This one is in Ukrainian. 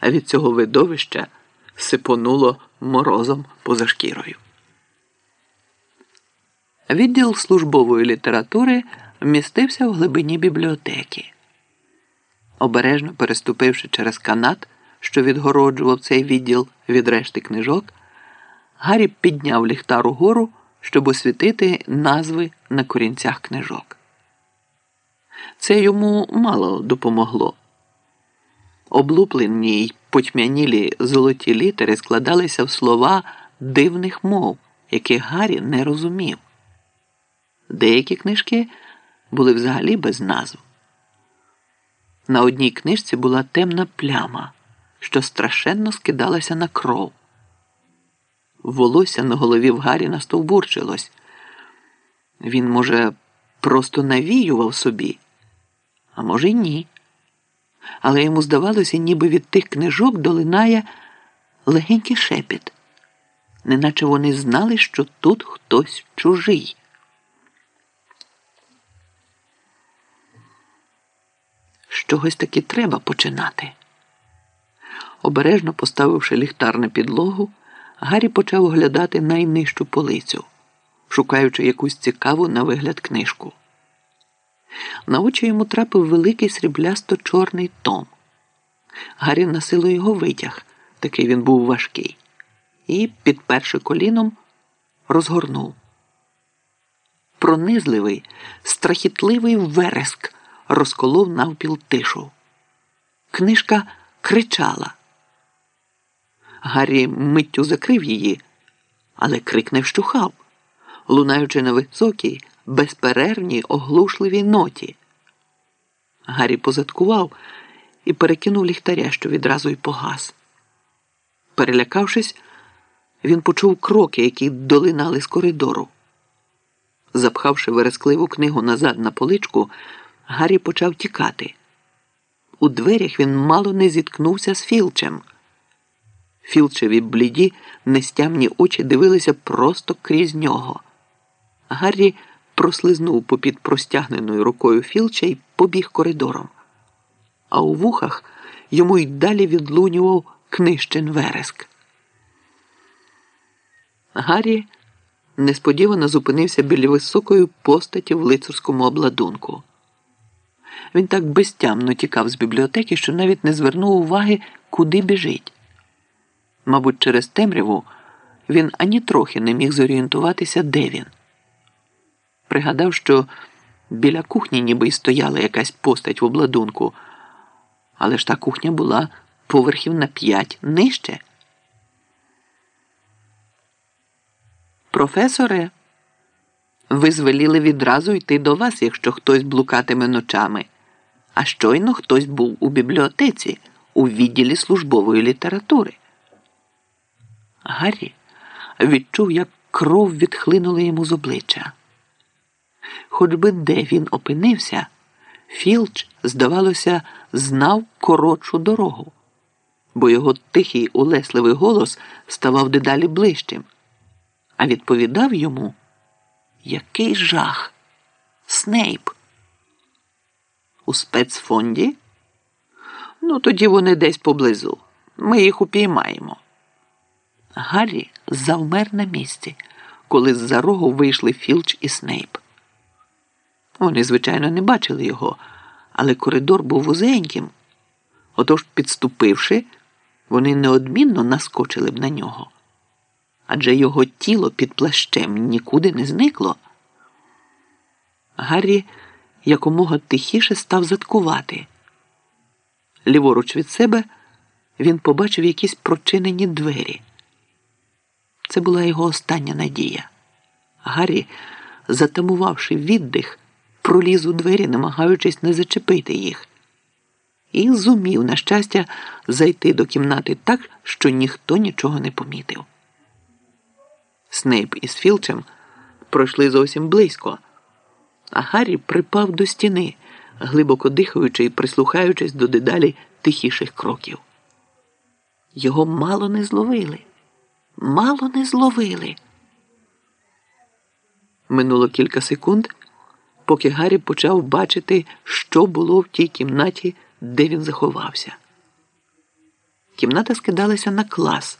а від цього видовища сипонуло морозом поза шкірою. Відділ службової літератури вмістився в глибині бібліотеки. Обережно переступивши через канат, що відгороджував цей відділ від решти книжок, Гаррі підняв ліхтар угору, щоб освітити назви на корінцях книжок. Це йому мало допомогло. Облуплені й потьмянілі золоті літери складалися в слова дивних мов, яких Гаррі не розумів. Деякі книжки були взагалі без назв. На одній книжці була темна пляма, що страшенно скидалася на кров. Волосся на голові в Гаррі настовбурчилось. Він, може, просто навіював собі, а може, й ні. Але йому здавалося, ніби від тих книжок долинає легенький шепіт, неначе вони знали, що тут хтось чужий. З чогось таки треба починати. Обережно поставивши ліхтар на підлогу, Гаррі почав оглядати найнижчу полицю, шукаючи якусь цікаву на вигляд книжку. На очі йому трапив великий сріблясто-чорний том. Гаррі на силу його витяг, такий він був важкий, і, підперши коліном, розгорнув. Пронизливий, страхітливий вереск розколов навпіл тишу. Книжка кричала. Гаррі миттю закрив її, але крик не вщухав, лунаючи на високій, безперервній, оглушливій ноті. Гаррі позадкував і перекинув ліхтаря, що відразу й погас. Перелякавшись, він почув кроки, які долинали з коридору. Запхавши верескливу книгу назад на поличку, Гаррі почав тікати. У дверях він мало не зіткнувся з Філчем. Філчеві бліді, нестямні очі дивилися просто крізь нього. Гаррі прослизнув попід простягненою рукою Філча і побіг коридором. А у вухах йому й далі відлунював книжчин вереск. Гаррі несподівано зупинився біля високої постаті в лицарському обладунку. Він так безтямно тікав з бібліотеки, що навіть не звернув уваги, куди біжить. Мабуть, через темряву він ані трохи не міг зорієнтуватися, де він. Пригадав, що біля кухні ніби й стояла якась постать в обладунку, але ж та кухня була поверхів на п'ять нижче. Професоре, ви звеліли відразу йти до вас, якщо хтось блукатиме ночами. А щойно хтось був у бібліотеці у відділі службової літератури. Гаррі відчув, як кров відхлинула йому з обличчя. Хоч би де він опинився, Філч, здавалося, знав коротшу дорогу, бо його тихий улесливий голос ставав дедалі ближчим, а відповідав йому який жах, Снейп. У спецфонді? Ну, тоді вони десь поблизу. Ми їх упіймаємо. Гаррі завмер на місці, коли з-за рогу вийшли Філч і Снейп. Вони, звичайно, не бачили його, але коридор був вузеньким. Отож, підступивши, вони неодмінно наскочили б на нього. Адже його тіло під плащем нікуди не зникло. Гаррі якомога тихіше став заткувати. Ліворуч від себе він побачив якісь прочинені двері. Це була його остання надія. Гаррі, затамувавши віддих, проліз у двері, намагаючись не зачепити їх, і зумів, на щастя, зайти до кімнати так, що ніхто нічого не помітив. Снейп із Філчем пройшли зовсім близько, а Гаррі припав до стіни, глибоко дихаючи і прислухаючись до дедалі тихіших кроків. Його мало не зловили, мало не зловили. Минуло кілька секунд, поки Гаррі почав бачити, що було в тій кімнаті, де він заховався. кімната скидалася на клас,